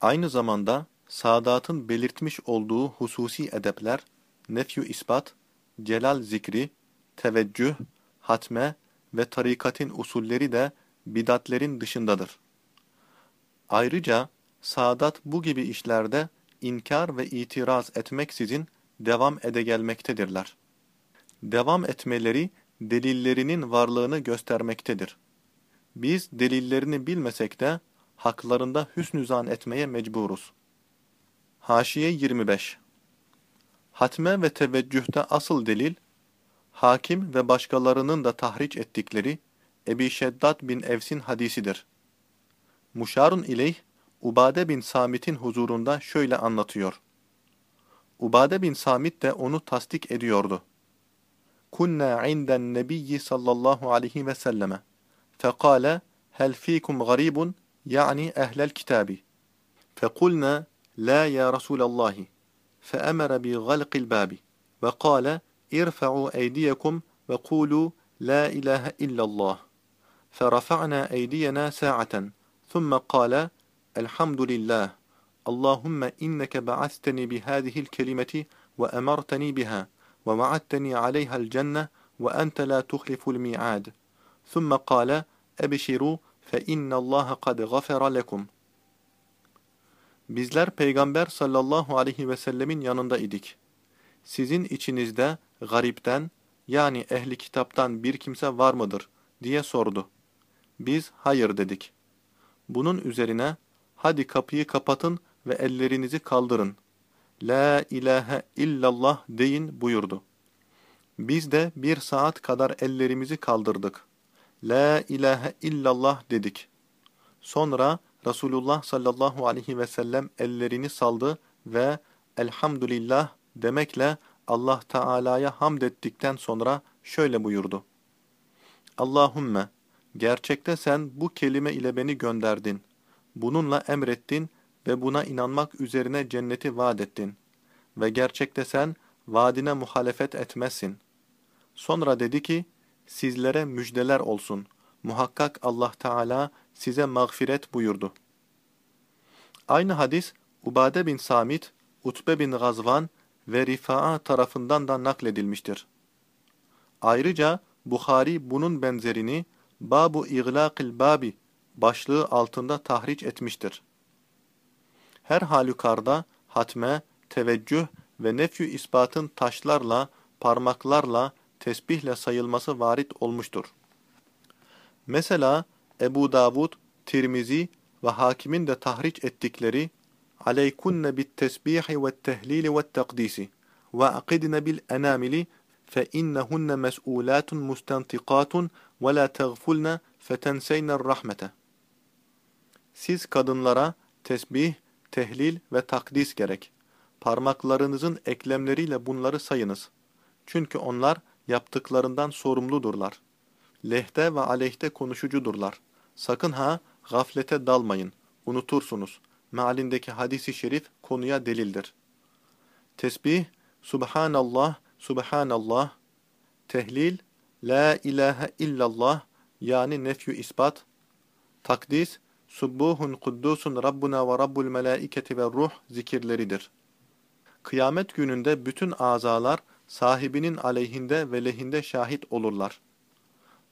Aynı zamanda Sadat'ın belirtmiş olduğu hususi edepler, nefyu ispat, celal zikri, teveccüh, hatme ve tarikatin usulleri de bidatlerin dışındadır. Ayrıca Sadat bu gibi işlerde inkar ve itiraz etmeksizin devam ede gelmektedirler. Devam etmeleri delillerinin varlığını göstermektedir. Biz delillerini bilmesek de haklarında hüsnü zan etmeye mecburuz. Haşiye 25 Hatme ve teveccühte asıl delil, hakim ve başkalarının da tahriç ettikleri Ebi Şeddat bin Evs'in hadisidir. Muşarun ileyh, Ubade bin Samit'in huzurunda şöyle anlatıyor. Ubade bin Samit de onu tasdik ediyordu. Kunna inden nebiyyi sallallahu aleyhi ve selleme. Fekale, hel fikum garibun, yani ehlel kitabi. Fekulna, la ya Resulallahi. فأمر بغلق الباب. وقال ارفعوا أيديكم وقولوا لا إله إلا الله. فرفعنا أيدينا ساعة. ثم قال الحمد لله. اللهم إنك بعثتني بهذه الكلمة وأمرتني بها ووعدتني عليها الجنة وأنت لا تخلف الميعاد. ثم قال أبشروا fe innallaha kad gafera lekum. Bizler Peygamber sallallahu aleyhi ve sellemin yanında idik. Sizin içinizde garipten yani ehli kitaptan bir kimse var mıdır diye sordu. Biz hayır dedik. Bunun üzerine hadi kapıyı kapatın ve ellerinizi kaldırın. La ilahe illallah deyin buyurdu. Biz de bir saat kadar ellerimizi kaldırdık. La ilahe illallah dedik. Sonra Resulullah sallallahu aleyhi ve sellem ellerini saldı ve elhamdülillah demekle Allah Teala'ya hamd ettikten sonra şöyle buyurdu. Allahümme, gerçekte sen bu kelime ile beni gönderdin. Bununla emrettin ve buna inanmak üzerine cenneti vaat ettin. Ve gerçekte sen vaadine muhalefet etmezsin. Sonra dedi ki, sizlere müjdeler olsun. Muhakkak Allah Teala size mağfiret buyurdu. Aynı hadis Ubade bin Samit, Utbe bin Gazvan ve Rifa'a tarafından da nakledilmiştir. Ayrıca Bukhari bunun benzerini Babu İglâkil Babi başlığı altında tahriç etmiştir. Her halükarda hatme, teveccüh ve nefyü ispatın taşlarla, parmaklarla, tesbihle sayılması varit olmuştur. Mesela Ebu Davud, Tirmizi ve hakimin de tahriç ettikleri aleykunne bit tesbihi ve tehlili ve takdisi ve akidne bil enamili fe innehunne mes'ulatun mustantikatun ve la teğfulne fetenseyner rahmete. Siz kadınlara tesbih, tehlil ve takdis gerek. Parmaklarınızın eklemleriyle bunları sayınız. Çünkü onlar yaptıklarından sorumludurlar. Lehte ve aleyhte konuşucudurlar. Sakın ha gaflete dalmayın, unutursunuz. Mealindeki hadisi şerif konuya delildir. Tesbih, Subhanallah, Subhanallah. Tehlil, La ilahe illallah, yani nefyü ispat. Takdis, Subbuhun kuddusun Rabbuna ve Rabbul melaiketi ve ruh zikirleridir. Kıyamet gününde bütün azalar sahibinin aleyhinde ve lehinde şahit olurlar.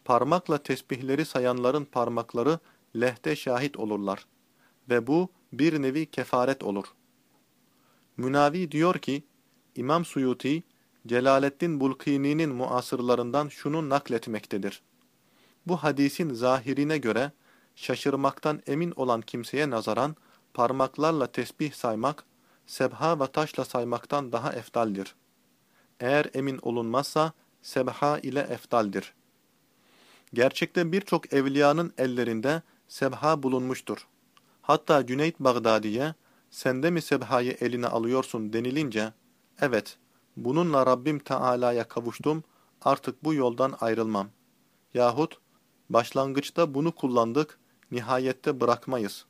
Parmakla tesbihleri sayanların parmakları lehte şahit olurlar ve bu bir nevi kefaret olur. Münavi diyor ki, İmam Suyuti, Celaleddin Bulkini'nin muasırlarından şunu nakletmektedir. Bu hadisin zahirine göre, şaşırmaktan emin olan kimseye nazaran, parmaklarla tesbih saymak, sebha ve taşla saymaktan daha eftaldir. Eğer emin olunmazsa, sebha ile eftaldir. Gerçekte birçok evliyanın ellerinde, sebha bulunmuştur. Hatta Cüneyt Bağdadi'ye sen de mi sebhayı eline alıyorsun denilince evet bununla Rabbim Teala'ya kavuştum artık bu yoldan ayrılmam. Yahut başlangıçta bunu kullandık nihayette bırakmayız.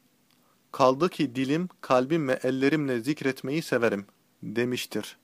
Kaldı ki dilim, kalbim ve ellerimle zikretmeyi severim demiştir.